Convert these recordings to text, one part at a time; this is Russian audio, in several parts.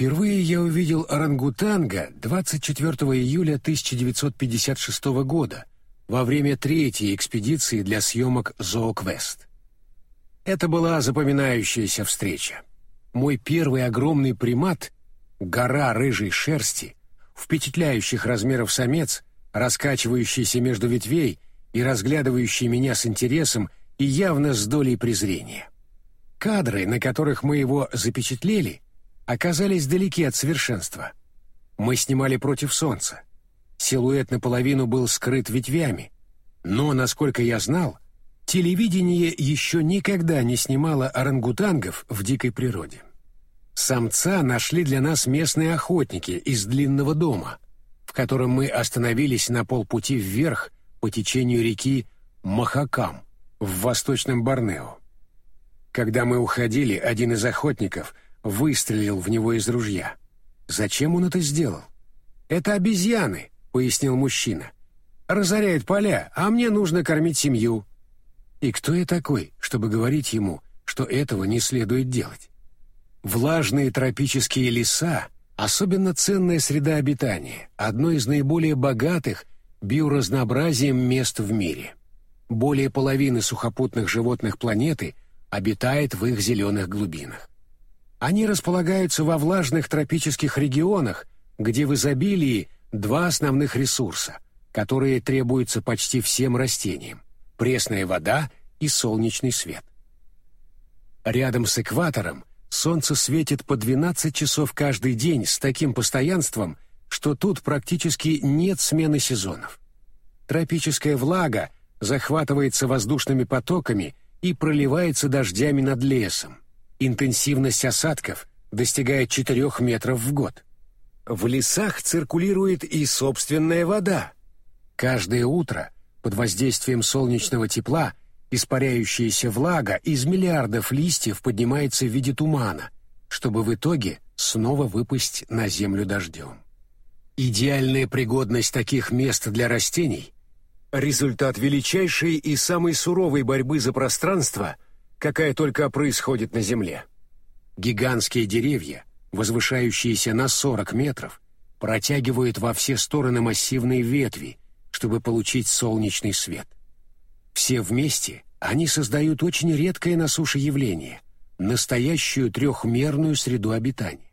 Впервые я увидел орангутанга 24 июля 1956 года во время третьей экспедиции для съемок «Зооквест». Это была запоминающаяся встреча. Мой первый огромный примат, гора рыжей шерсти, впечатляющих размеров самец, раскачивающийся между ветвей и разглядывающий меня с интересом и явно с долей презрения. Кадры, на которых мы его запечатлели, оказались далеки от совершенства. Мы снимали против солнца. Силуэт наполовину был скрыт ветвями, но, насколько я знал, телевидение еще никогда не снимало орангутангов в дикой природе. Самца нашли для нас местные охотники из длинного дома, в котором мы остановились на полпути вверх по течению реки Махакам в восточном Борнео. Когда мы уходили, один из охотников выстрелил в него из ружья. Зачем он это сделал? «Это обезьяны», — пояснил мужчина. «Разоряют поля, а мне нужно кормить семью». И кто я такой, чтобы говорить ему, что этого не следует делать? Влажные тропические леса — особенно ценная среда обитания, одно из наиболее богатых биоразнообразием мест в мире. Более половины сухопутных животных планеты обитает в их зеленых глубинах. Они располагаются во влажных тропических регионах, где в изобилии два основных ресурса, которые требуются почти всем растениям – пресная вода и солнечный свет. Рядом с экватором солнце светит по 12 часов каждый день с таким постоянством, что тут практически нет смены сезонов. Тропическая влага захватывается воздушными потоками и проливается дождями над лесом. Интенсивность осадков достигает 4 метров в год. В лесах циркулирует и собственная вода. Каждое утро под воздействием солнечного тепла испаряющаяся влага из миллиардов листьев поднимается в виде тумана, чтобы в итоге снова выпасть на землю дождем. Идеальная пригодность таких мест для растений – результат величайшей и самой суровой борьбы за пространство, какая только происходит на Земле. Гигантские деревья, возвышающиеся на 40 метров, протягивают во все стороны массивные ветви, чтобы получить солнечный свет. Все вместе они создают очень редкое на суше явление — настоящую трехмерную среду обитания.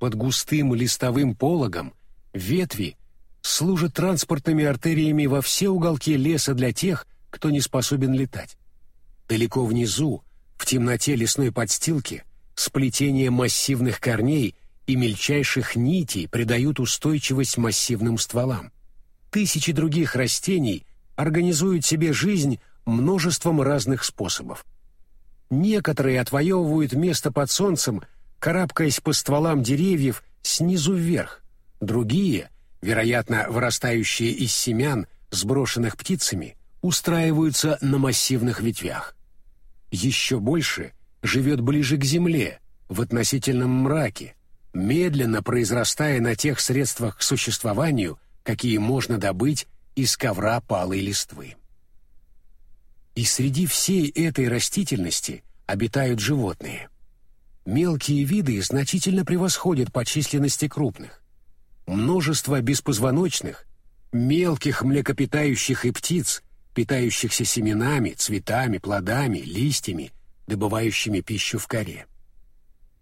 Под густым листовым пологом ветви служат транспортными артериями во все уголки леса для тех, кто не способен летать. Далеко внизу, в темноте лесной подстилки, сплетение массивных корней и мельчайших нитей придают устойчивость массивным стволам. Тысячи других растений — организуют себе жизнь множеством разных способов. Некоторые отвоевывают место под солнцем, карабкаясь по стволам деревьев снизу вверх, другие, вероятно, вырастающие из семян, сброшенных птицами, устраиваются на массивных ветвях. Еще больше живет ближе к земле, в относительном мраке, медленно произрастая на тех средствах к существованию, какие можно добыть из ковра палой листвы. И среди всей этой растительности обитают животные. Мелкие виды значительно превосходят по численности крупных. Множество беспозвоночных, мелких млекопитающих и птиц, питающихся семенами, цветами, плодами, листьями, добывающими пищу в коре.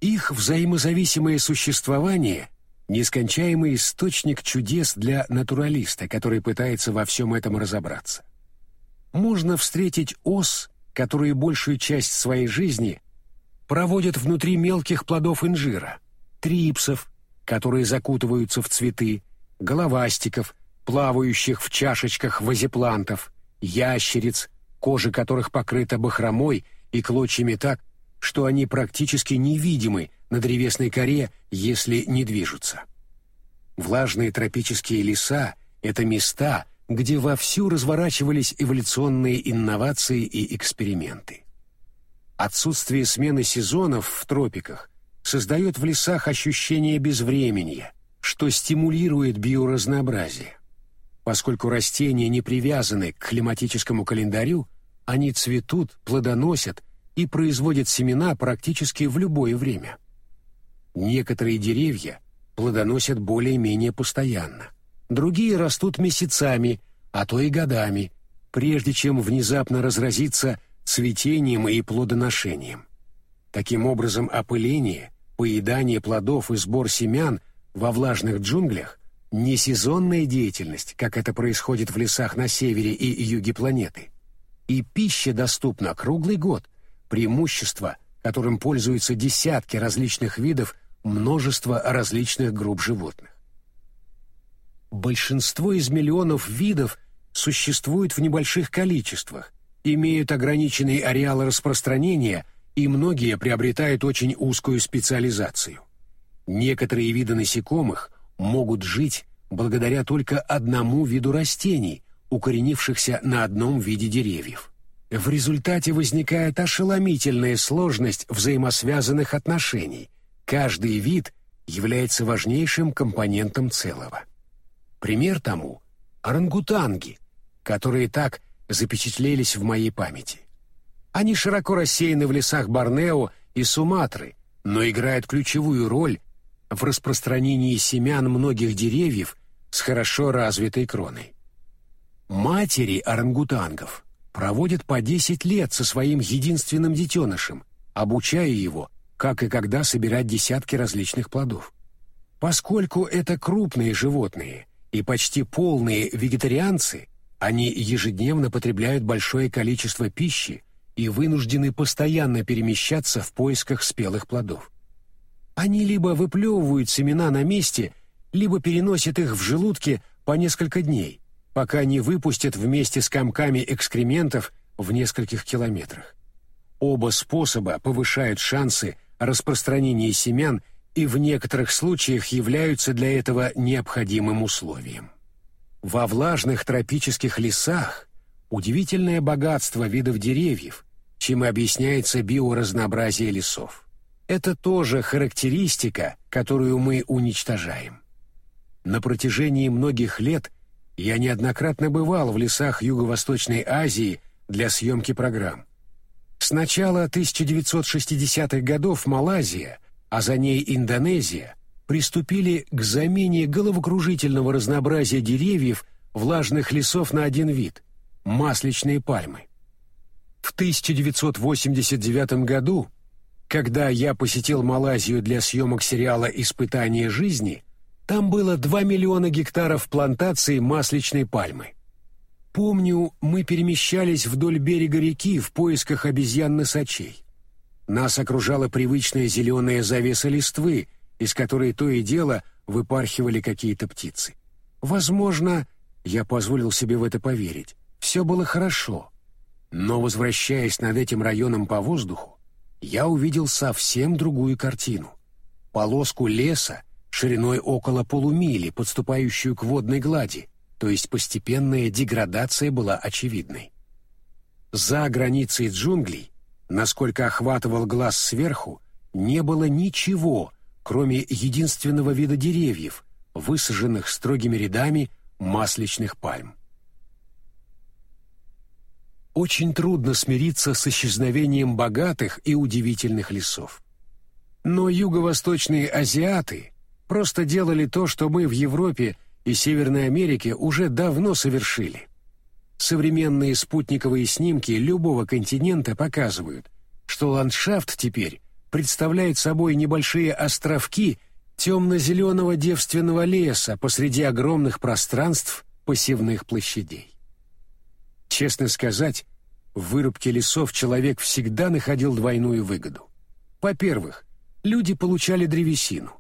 Их взаимозависимое существование нескончаемый источник чудес для натуралиста, который пытается во всем этом разобраться. Можно встретить ос, которые большую часть своей жизни проводят внутри мелких плодов инжира, трипсов, которые закутываются в цветы, головастиков, плавающих в чашечках вазеплантов, ящериц, кожа которых покрыта бахромой и клочьями так, что они практически невидимы на древесной коре, если не движутся. Влажные тропические леса — это места, где вовсю разворачивались эволюционные инновации и эксперименты. Отсутствие смены сезонов в тропиках создает в лесах ощущение безвременья, что стимулирует биоразнообразие. Поскольку растения не привязаны к климатическому календарю, они цветут, плодоносят и производят семена практически в любое время. Некоторые деревья плодоносят более-менее постоянно. Другие растут месяцами, а то и годами, прежде чем внезапно разразиться цветением и плодоношением. Таким образом, опыление, поедание плодов и сбор семян во влажных джунглях не сезонная деятельность, как это происходит в лесах на севере и юге планеты. И пища доступна круглый год, преимущество, которым пользуются десятки различных видов множества различных групп животных. Большинство из миллионов видов существует в небольших количествах, имеют ограниченный ареал распространения и многие приобретают очень узкую специализацию. Некоторые виды насекомых могут жить благодаря только одному виду растений, укоренившихся на одном виде деревьев. В результате возникает ошеломительная сложность взаимосвязанных отношений. Каждый вид является важнейшим компонентом целого. Пример тому – орангутанги, которые так запечатлелись в моей памяти. Они широко рассеяны в лесах Борнео и Суматры, но играют ключевую роль в распространении семян многих деревьев с хорошо развитой кроной. Матери орангутангов проводят по 10 лет со своим единственным детенышем, обучая его, как и когда собирать десятки различных плодов. Поскольку это крупные животные и почти полные вегетарианцы, они ежедневно потребляют большое количество пищи и вынуждены постоянно перемещаться в поисках спелых плодов. Они либо выплевывают семена на месте, либо переносят их в желудке по несколько дней, пока не выпустят вместе с комками экскрементов в нескольких километрах. Оба способа повышают шансы распространения семян и в некоторых случаях являются для этого необходимым условием. Во влажных тропических лесах удивительное богатство видов деревьев, чем и объясняется биоразнообразие лесов. Это тоже характеристика, которую мы уничтожаем. На протяжении многих лет я неоднократно бывал в лесах Юго-Восточной Азии для съемки программ. С начала 1960-х годов Малайзия, а за ней Индонезия, приступили к замене головокружительного разнообразия деревьев влажных лесов на один вид – масличные пальмы. В 1989 году когда я посетил Малайзию для съемок сериала «Испытание жизни», там было 2 миллиона гектаров плантаций масличной пальмы. Помню, мы перемещались вдоль берега реки в поисках обезьян-носачей. Нас окружала привычная зеленая завеса листвы, из которой то и дело выпархивали какие-то птицы. Возможно, я позволил себе в это поверить, все было хорошо. Но, возвращаясь над этим районом по воздуху, я увидел совсем другую картину. Полоску леса шириной около полумили, подступающую к водной глади, то есть постепенная деградация была очевидной. За границей джунглей, насколько охватывал глаз сверху, не было ничего, кроме единственного вида деревьев, высаженных строгими рядами масличных пальм очень трудно смириться с исчезновением богатых и удивительных лесов. Но юго-восточные азиаты просто делали то, что мы в Европе и Северной Америке уже давно совершили. Современные спутниковые снимки любого континента показывают, что ландшафт теперь представляет собой небольшие островки темно-зеленого девственного леса посреди огромных пространств посевных площадей. Честно сказать, в вырубке лесов человек всегда находил двойную выгоду. Во-первых, люди получали древесину,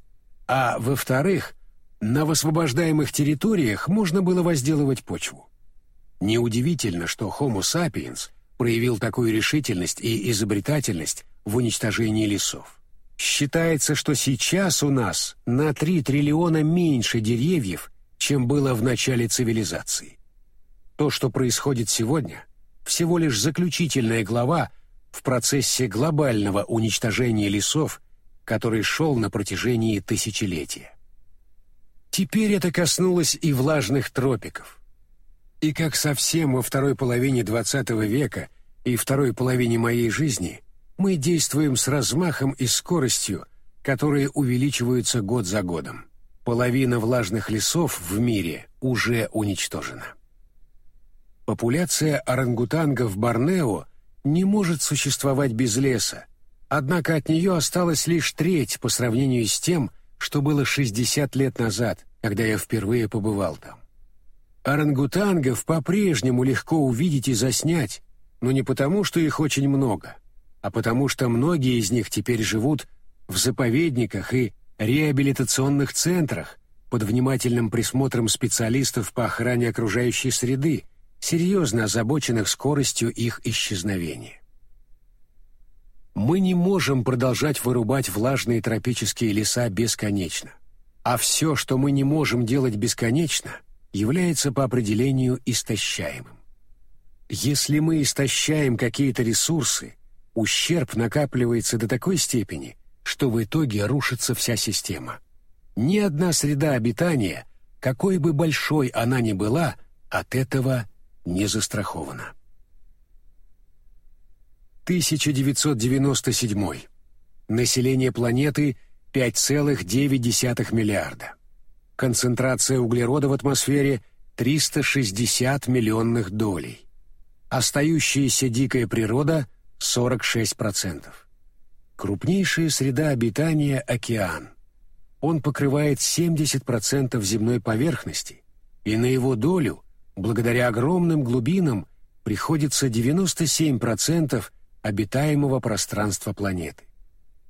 а во-вторых, на высвобождаемых территориях можно было возделывать почву. Неудивительно, что Homo sapiens проявил такую решительность и изобретательность в уничтожении лесов. Считается, что сейчас у нас на 3 триллиона меньше деревьев, чем было в начале цивилизации. То, что происходит сегодня, всего лишь заключительная глава в процессе глобального уничтожения лесов, который шел на протяжении тысячелетия. Теперь это коснулось и влажных тропиков. И как совсем во второй половине XX века и второй половине моей жизни мы действуем с размахом и скоростью, которые увеличиваются год за годом. Половина влажных лесов в мире уже уничтожена. Популяция орангутангов Борнео не может существовать без леса, однако от нее осталась лишь треть по сравнению с тем, что было 60 лет назад, когда я впервые побывал там. Орангутангов по-прежнему легко увидеть и заснять, но не потому, что их очень много, а потому что многие из них теперь живут в заповедниках и реабилитационных центрах под внимательным присмотром специалистов по охране окружающей среды, серьезно озабоченных скоростью их исчезновения. Мы не можем продолжать вырубать влажные тропические леса бесконечно, а все, что мы не можем делать бесконечно, является по определению истощаемым. Если мы истощаем какие-то ресурсы, ущерб накапливается до такой степени, что в итоге рушится вся система. Ни одна среда обитания, какой бы большой она ни была, от этого не застрахована. 1997. Население планеты 5,9 миллиарда. Концентрация углерода в атмосфере 360 миллионных долей. Остающаяся дикая природа 46%. Крупнейшая среда обитания – океан. Он покрывает 70% земной поверхности, и на его долю, благодаря огромным глубинам, приходится 97% обитаемого пространства планеты.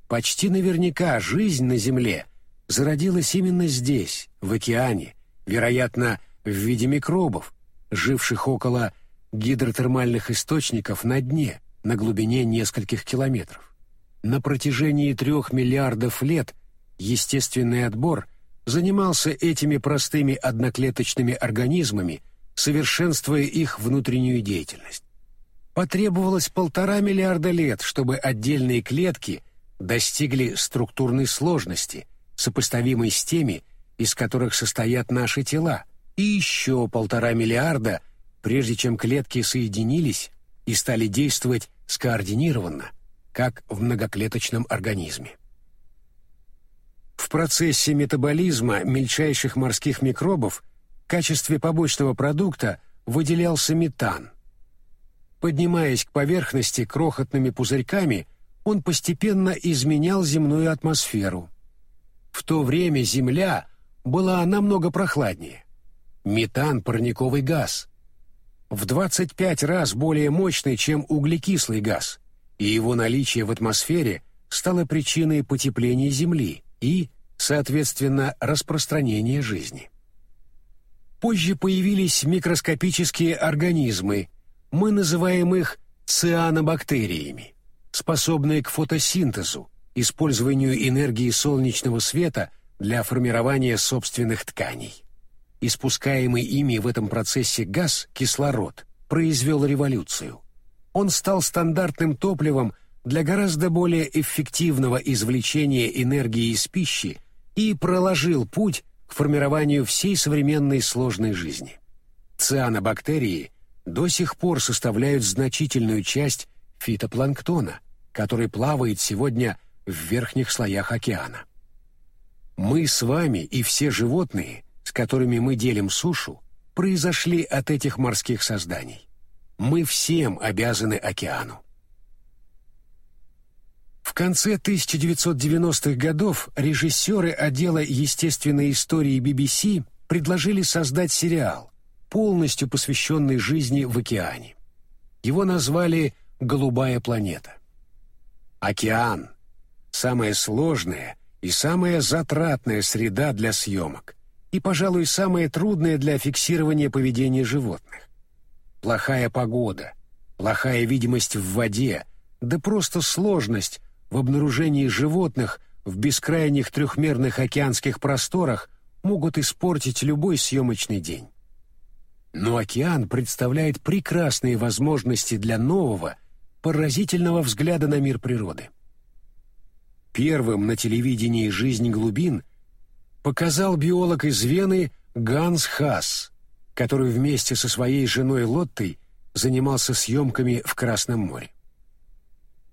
Почти наверняка жизнь на Земле зародилась именно здесь, в океане, вероятно, в виде микробов, живших около гидротермальных источников на дне, на глубине нескольких километров. На протяжении трех миллиардов лет естественный отбор занимался этими простыми одноклеточными организмами, совершенствуя их внутреннюю деятельность. Потребовалось полтора миллиарда лет, чтобы отдельные клетки достигли структурной сложности, сопоставимой с теми, из которых состоят наши тела, и еще полтора миллиарда, прежде чем клетки соединились и стали действовать скоординированно – как в многоклеточном организме. В процессе метаболизма мельчайших морских микробов в качестве побочного продукта выделялся метан. Поднимаясь к поверхности крохотными пузырьками, он постепенно изменял земную атмосферу. В то время Земля была намного прохладнее. Метан – парниковый газ. В 25 раз более мощный, чем углекислый газ и его наличие в атмосфере стало причиной потепления Земли и, соответственно, распространения жизни. Позже появились микроскопические организмы, мы называем их цианобактериями, способные к фотосинтезу, использованию энергии солнечного света для формирования собственных тканей. Испускаемый ими в этом процессе газ, кислород, произвел революцию он стал стандартным топливом для гораздо более эффективного извлечения энергии из пищи и проложил путь к формированию всей современной сложной жизни. Цианобактерии до сих пор составляют значительную часть фитопланктона, который плавает сегодня в верхних слоях океана. Мы с вами и все животные, с которыми мы делим сушу, произошли от этих морских созданий. Мы всем обязаны океану. В конце 1990-х годов режиссеры отдела естественной истории BBC предложили создать сериал, полностью посвященный жизни в океане. Его назвали «Голубая планета». Океан – самая сложная и самая затратная среда для съемок и, пожалуй, самая трудная для фиксирования поведения животных плохая погода, плохая видимость в воде, да просто сложность в обнаружении животных в бескрайних трехмерных океанских просторах могут испортить любой съемочный день. Но океан представляет прекрасные возможности для нового, поразительного взгляда на мир природы. Первым на телевидении «Жизнь глубин» показал биолог из Вены Ганс Хасс, который вместе со своей женой Лоттой занимался съемками в Красном море.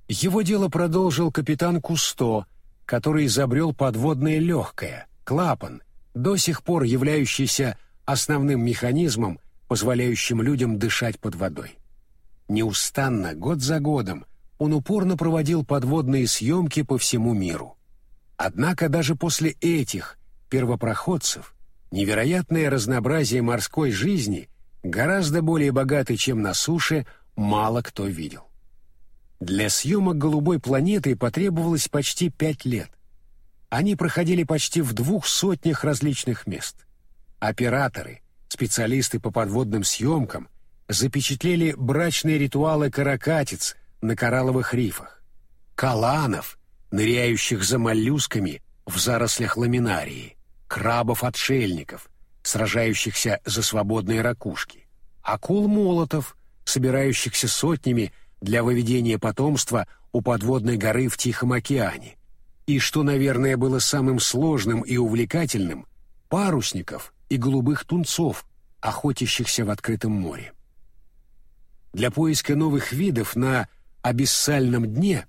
Его дело продолжил капитан Кусто, который изобрел подводное легкое, клапан, до сих пор являющийся основным механизмом, позволяющим людям дышать под водой. Неустанно, год за годом, он упорно проводил подводные съемки по всему миру. Однако даже после этих первопроходцев невероятное разнообразие морской жизни, гораздо более богатый, чем на суше, мало кто видел. Для съемок «Голубой планеты» потребовалось почти пять лет. Они проходили почти в двух сотнях различных мест. Операторы, специалисты по подводным съемкам запечатлели брачные ритуалы каракатиц на коралловых рифах, каланов, ныряющих за моллюсками в зарослях ламинарии, крабов-отшельников, сражающихся за свободные ракушки, акул-молотов, собирающихся сотнями для выведения потомства у подводной горы в Тихом океане, и, что, наверное, было самым сложным и увлекательным, парусников и голубых тунцов, охотящихся в открытом море. Для поиска новых видов на абиссальном дне,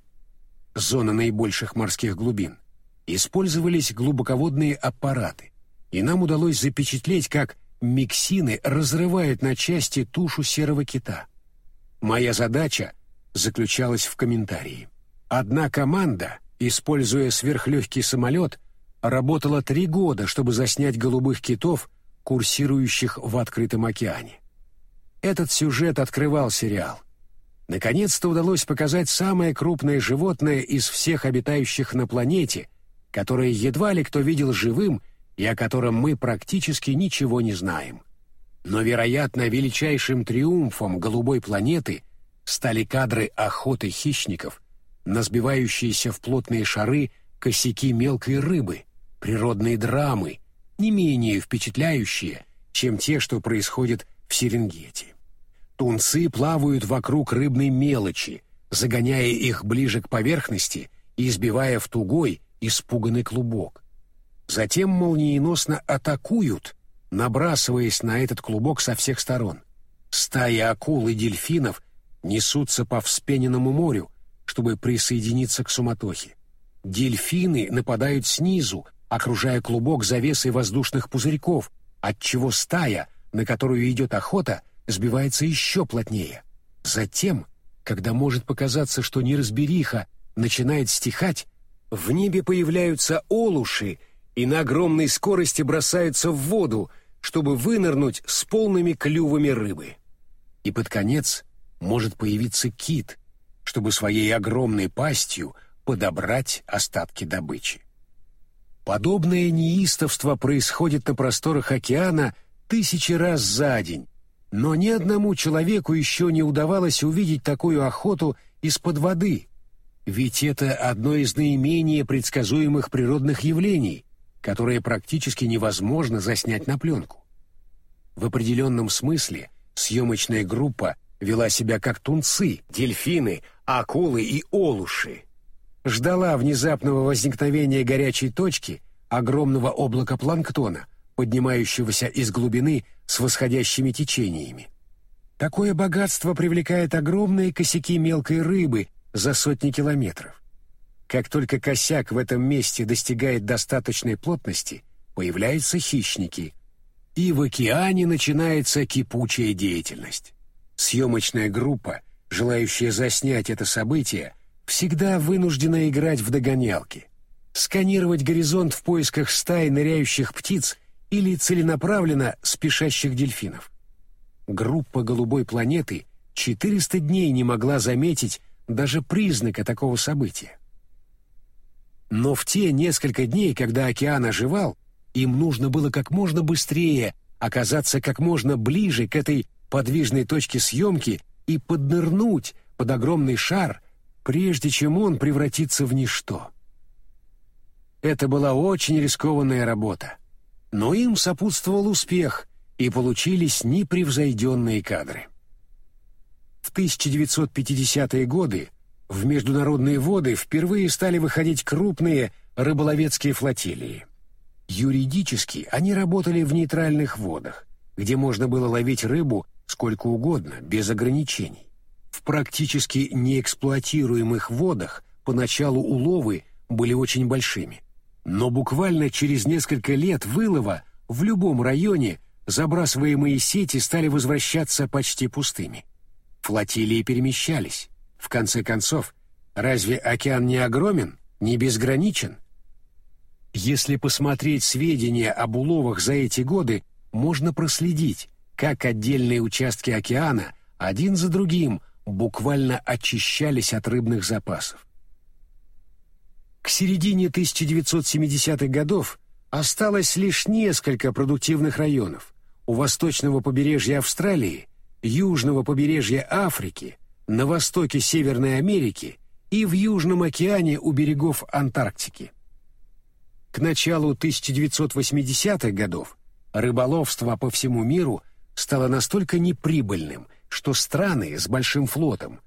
зона наибольших морских глубин, использовались глубоководные аппараты, и нам удалось запечатлеть, как миксины разрывают на части тушу серого кита. Моя задача заключалась в комментарии. Одна команда, используя сверхлегкий самолет, работала три года, чтобы заснять голубых китов, курсирующих в открытом океане. Этот сюжет открывал сериал. Наконец-то удалось показать самое крупное животное из всех обитающих на планете, которое едва ли кто видел живым и о котором мы практически ничего не знаем. Но, вероятно, величайшим триумфом голубой планеты стали кадры охоты хищников на сбивающиеся в плотные шары косяки мелкой рыбы, природные драмы, не менее впечатляющие, чем те, что происходят в Серенгете. Тунцы плавают вокруг рыбной мелочи, загоняя их ближе к поверхности и избивая в тугой, испуганный клубок. Затем молниеносно атакуют, набрасываясь на этот клубок со всех сторон. Стаи акул и дельфинов несутся по вспененному морю, чтобы присоединиться к суматохе. Дельфины нападают снизу, окружая клубок завесой воздушных пузырьков, отчего стая — на которую идет охота, сбивается еще плотнее. Затем, когда может показаться, что неразбериха начинает стихать, в небе появляются олуши и на огромной скорости бросаются в воду, чтобы вынырнуть с полными клювами рыбы. И под конец может появиться кит, чтобы своей огромной пастью подобрать остатки добычи. Подобное неистовство происходит на просторах океана – тысячи раз за день, но ни одному человеку еще не удавалось увидеть такую охоту из-под воды, ведь это одно из наименее предсказуемых природных явлений, которое практически невозможно заснять на пленку. В определенном смысле съемочная группа вела себя как тунцы, дельфины, акулы и олуши. Ждала внезапного возникновения горячей точки, огромного облака планктона, поднимающегося из глубины с восходящими течениями. Такое богатство привлекает огромные косяки мелкой рыбы за сотни километров. Как только косяк в этом месте достигает достаточной плотности, появляются хищники, и в океане начинается кипучая деятельность. Съемочная группа, желающая заснять это событие, всегда вынуждена играть в догонялки, сканировать горизонт в поисках стаи ныряющих птиц или целенаправленно спешащих дельфинов. Группа голубой планеты 400 дней не могла заметить даже признака такого события. Но в те несколько дней, когда океан оживал, им нужно было как можно быстрее оказаться как можно ближе к этой подвижной точке съемки и поднырнуть под огромный шар, прежде чем он превратится в ничто. Это была очень рискованная работа но им сопутствовал успех, и получились непревзойденные кадры. В 1950-е годы в международные воды впервые стали выходить крупные рыболовецкие флотилии. Юридически они работали в нейтральных водах, где можно было ловить рыбу сколько угодно, без ограничений. В практически неэксплуатируемых водах поначалу уловы были очень большими. Но буквально через несколько лет вылова в любом районе забрасываемые сети стали возвращаться почти пустыми. Флотилии перемещались. В конце концов, разве океан не огромен, не безграничен? Если посмотреть сведения об уловах за эти годы, можно проследить, как отдельные участки океана один за другим буквально очищались от рыбных запасов. К середине 1970-х годов осталось лишь несколько продуктивных районов у восточного побережья Австралии, южного побережья Африки, на востоке Северной Америки и в Южном океане у берегов Антарктики. К началу 1980-х годов рыболовство по всему миру стало настолько неприбыльным, что страны с большим флотом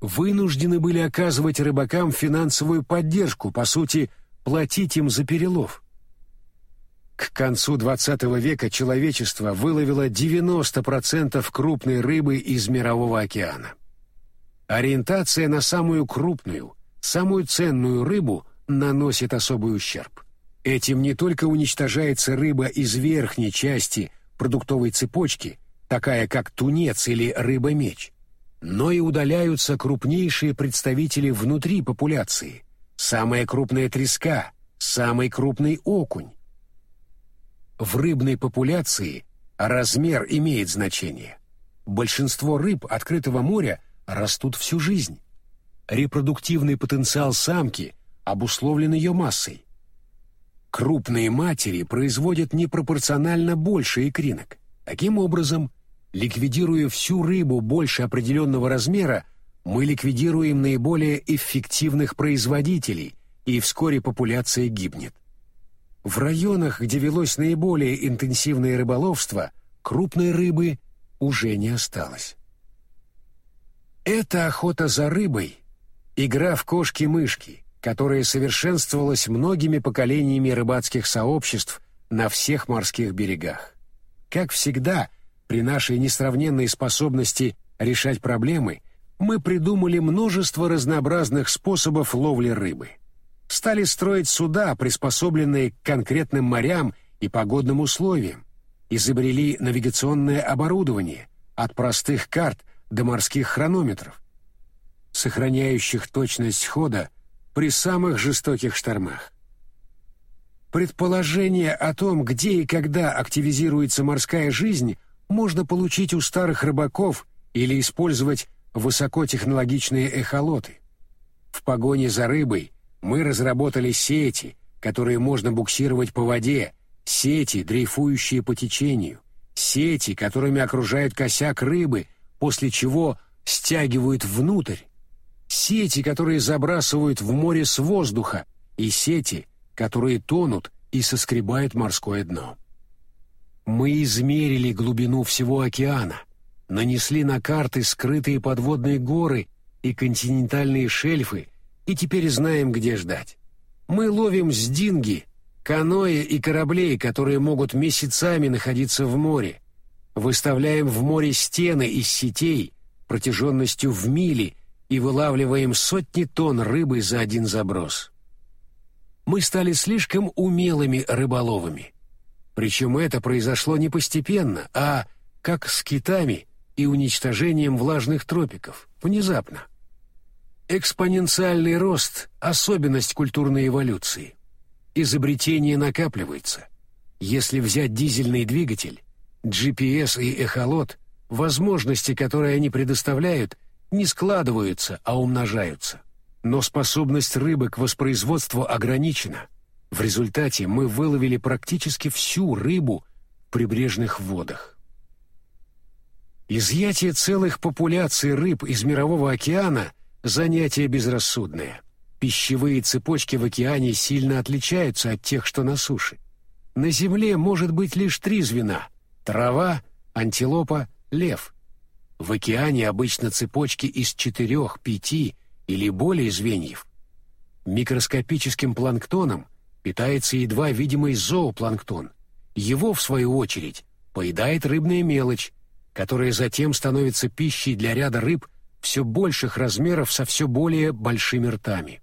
вынуждены были оказывать рыбакам финансовую поддержку, по сути, платить им за перелов. К концу XX века человечество выловило 90% крупной рыбы из Мирового океана. Ориентация на самую крупную, самую ценную рыбу наносит особый ущерб. Этим не только уничтожается рыба из верхней части продуктовой цепочки, такая как тунец или рыба-меч, но и удаляются крупнейшие представители внутри популяции, самая крупная треска, самый крупный окунь. В рыбной популяции размер имеет значение. Большинство рыб открытого моря растут всю жизнь. Репродуктивный потенциал самки обусловлен ее массой. Крупные матери производят непропорционально больше икринок. Таким образом, ликвидируя всю рыбу больше определенного размера, мы ликвидируем наиболее эффективных производителей, и вскоре популяция гибнет. В районах, где велось наиболее интенсивное рыболовство, крупной рыбы уже не осталось. Эта охота за рыбой — игра в кошки-мышки, которая совершенствовалась многими поколениями рыбацких сообществ на всех морских берегах. Как всегда, при нашей несравненной способности решать проблемы, мы придумали множество разнообразных способов ловли рыбы. Стали строить суда, приспособленные к конкретным морям и погодным условиям, изобрели навигационное оборудование, от простых карт до морских хронометров, сохраняющих точность хода при самых жестоких штормах. Предположение о том, где и когда активизируется морская жизнь, можно получить у старых рыбаков или использовать высокотехнологичные эхолоты. В погоне за рыбой мы разработали сети, которые можно буксировать по воде, сети, дрейфующие по течению, сети, которыми окружают косяк рыбы, после чего стягивают внутрь, сети, которые забрасывают в море с воздуха, и сети, которые тонут и соскребают морское дно. Мы измерили глубину всего океана, нанесли на карты скрытые подводные горы и континентальные шельфы, и теперь знаем, где ждать. Мы ловим с динги, каноэ и кораблей, которые могут месяцами находиться в море. Выставляем в море стены из сетей протяженностью в мили и вылавливаем сотни тонн рыбы за один заброс. Мы стали слишком умелыми рыболовами. Причем это произошло не постепенно, а как с китами и уничтожением влажных тропиков, внезапно. Экспоненциальный рост – особенность культурной эволюции. Изобретение накапливается. Если взять дизельный двигатель, GPS и эхолот, возможности, которые они предоставляют – не складываются, а умножаются. Но способность рыбы к воспроизводству ограничена. В результате мы выловили практически всю рыбу в прибрежных водах. Изъятие целых популяций рыб из Мирового океана – занятие безрассудное. Пищевые цепочки в океане сильно отличаются от тех, что на суше. На Земле может быть лишь три звена – трава, антилопа, лев – в океане обычно цепочки из четырех, пяти или более звеньев. Микроскопическим планктоном питается едва видимый зоопланктон. Его, в свою очередь, поедает рыбная мелочь, которая затем становится пищей для ряда рыб все больших размеров со все более большими ртами.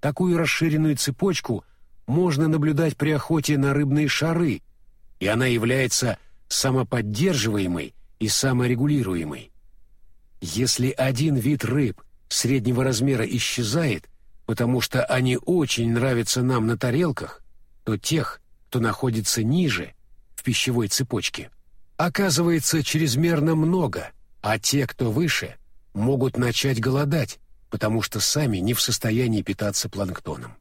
Такую расширенную цепочку можно наблюдать при охоте на рыбные шары, и она является самоподдерживаемой и саморегулируемой. Если один вид рыб среднего размера исчезает, потому что они очень нравятся нам на тарелках, то тех, кто находится ниже, в пищевой цепочке, оказывается чрезмерно много, а те, кто выше, могут начать голодать, потому что сами не в состоянии питаться планктоном.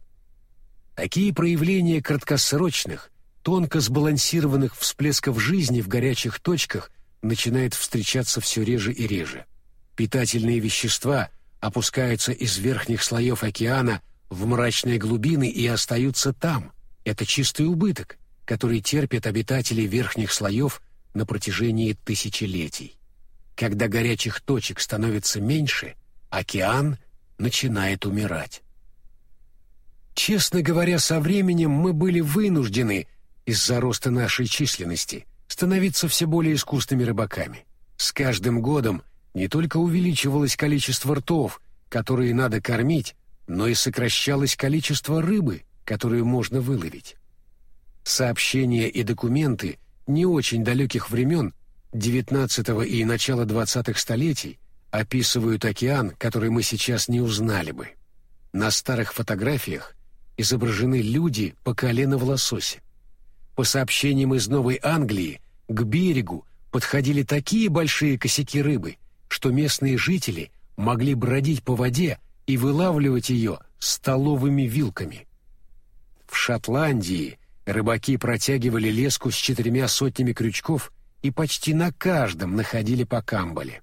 Такие проявления краткосрочных, тонко сбалансированных всплесков жизни в горячих точках начинают встречаться все реже и реже. Питательные вещества опускаются из верхних слоев океана в мрачные глубины и остаются там. Это чистый убыток, который терпят обитатели верхних слоев на протяжении тысячелетий. Когда горячих точек становится меньше, океан начинает умирать. Честно говоря, со временем мы были вынуждены, из-за роста нашей численности, становиться все более искусными рыбаками. С каждым годом не только увеличивалось количество ртов, которые надо кормить, но и сокращалось количество рыбы, которую можно выловить. Сообщения и документы не очень далеких времен, XIX и начала XX столетий, описывают океан, который мы сейчас не узнали бы. На старых фотографиях изображены люди по колено в лососе. По сообщениям из Новой Англии, к берегу подходили такие большие косяки рыбы, что местные жители могли бродить по воде и вылавливать ее столовыми вилками. В Шотландии рыбаки протягивали леску с четырьмя сотнями крючков и почти на каждом находили по камбале.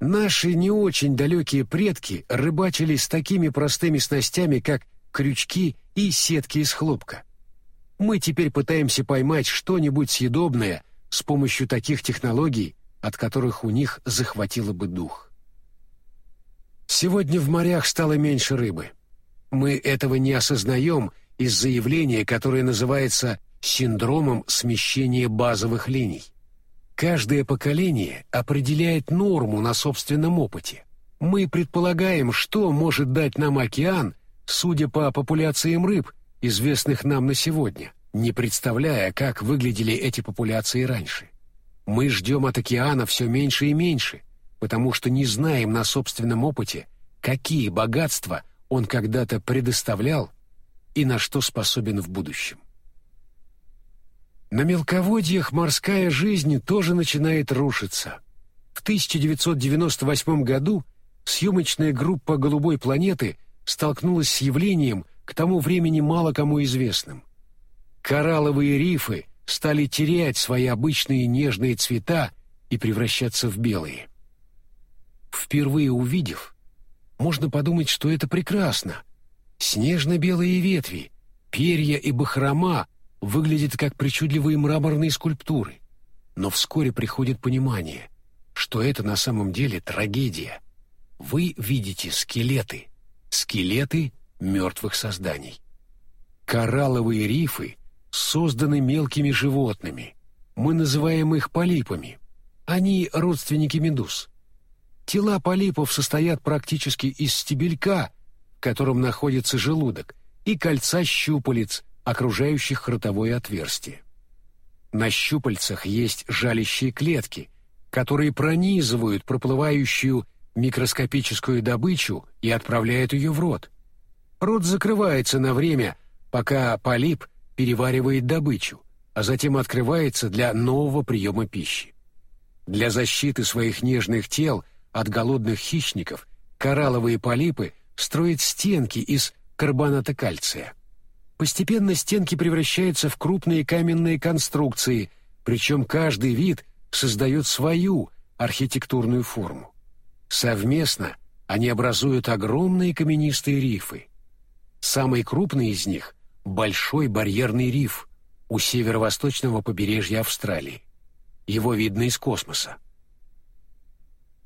Наши не очень далекие предки рыбачили с такими простыми снастями, как крючки и сетки из хлопка. Мы теперь пытаемся поймать что-нибудь съедобное с помощью таких технологий, от которых у них захватило бы дух. Сегодня в морях стало меньше рыбы. Мы этого не осознаем из-за явления, которое называется синдромом смещения базовых линий. Каждое поколение определяет норму на собственном опыте. Мы предполагаем, что может дать нам океан, судя по популяциям рыб, известных нам на сегодня, не представляя, как выглядели эти популяции раньше. Мы ждем от океана все меньше и меньше, потому что не знаем на собственном опыте, какие богатства он когда-то предоставлял и на что способен в будущем. На мелководьях морская жизнь тоже начинает рушиться. В 1998 году съемочная группа «Голубой планеты» столкнулась с явлением, к тому времени мало кому известным. Коралловые рифы стали терять свои обычные нежные цвета и превращаться в белые. Впервые увидев, можно подумать, что это прекрасно. Снежно-белые ветви, перья и бахрома выглядят как причудливые мраморные скульптуры. Но вскоре приходит понимание, что это на самом деле трагедия. Вы видите скелеты, скелеты мертвых созданий. Коралловые рифы созданы мелкими животными. Мы называем их полипами. Они родственники медуз. Тела полипов состоят практически из стебелька, в котором находится желудок, и кольца щупалец, окружающих ротовое отверстие. На щупальцах есть жалящие клетки, которые пронизывают проплывающую микроскопическую добычу и отправляют ее в рот. Рот закрывается на время, пока полип переваривает добычу, а затем открывается для нового приема пищи. Для защиты своих нежных тел от голодных хищников коралловые полипы строят стенки из карбоната кальция. Постепенно стенки превращаются в крупные каменные конструкции, причем каждый вид создает свою архитектурную форму. Совместно они образуют огромные каменистые рифы. Самый крупный из них — Большой барьерный риф у северо-восточного побережья Австралии. Его видно из космоса.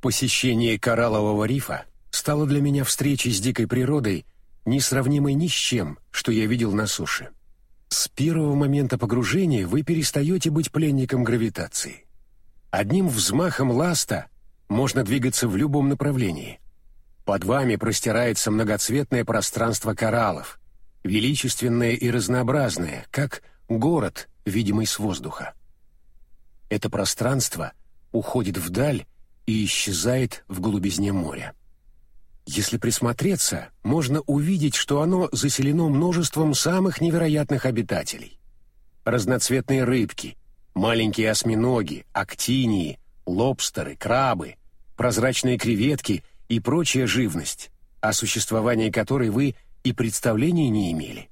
Посещение кораллового рифа стало для меня встречей с дикой природой несравнимой ни с чем, что я видел на суше. С первого момента погружения вы перестаете быть пленником гравитации. Одним взмахом ласта можно двигаться в любом направлении. Под вами простирается многоцветное пространство кораллов, величественное и разнообразное, как город, видимый с воздуха. Это пространство уходит вдаль и исчезает в глубизне моря. Если присмотреться, можно увидеть, что оно заселено множеством самых невероятных обитателей. Разноцветные рыбки, маленькие осьминоги, актинии, лобстеры, крабы, прозрачные креветки и прочая живность, о существовании которой вы и представления не имели.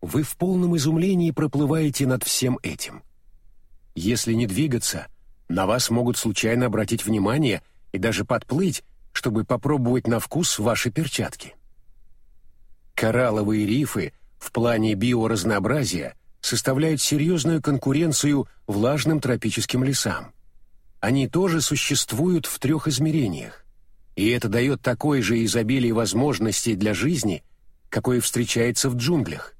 Вы в полном изумлении проплываете над всем этим. Если не двигаться, на вас могут случайно обратить внимание и даже подплыть, чтобы попробовать на вкус ваши перчатки. Коралловые рифы в плане биоразнообразия составляют серьезную конкуренцию влажным тропическим лесам. Они тоже существуют в трех измерениях, и это дает такое же изобилие возможностей для жизни, какое встречается в джунглях.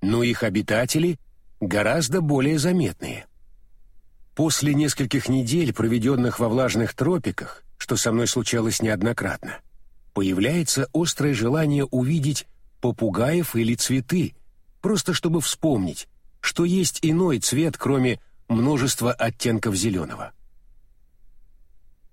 Но их обитатели гораздо более заметные. После нескольких недель, проведенных во влажных тропиках, что со мной случалось неоднократно, появляется острое желание увидеть попугаев или цветы, просто чтобы вспомнить, что есть иной цвет, кроме множества оттенков зеленого.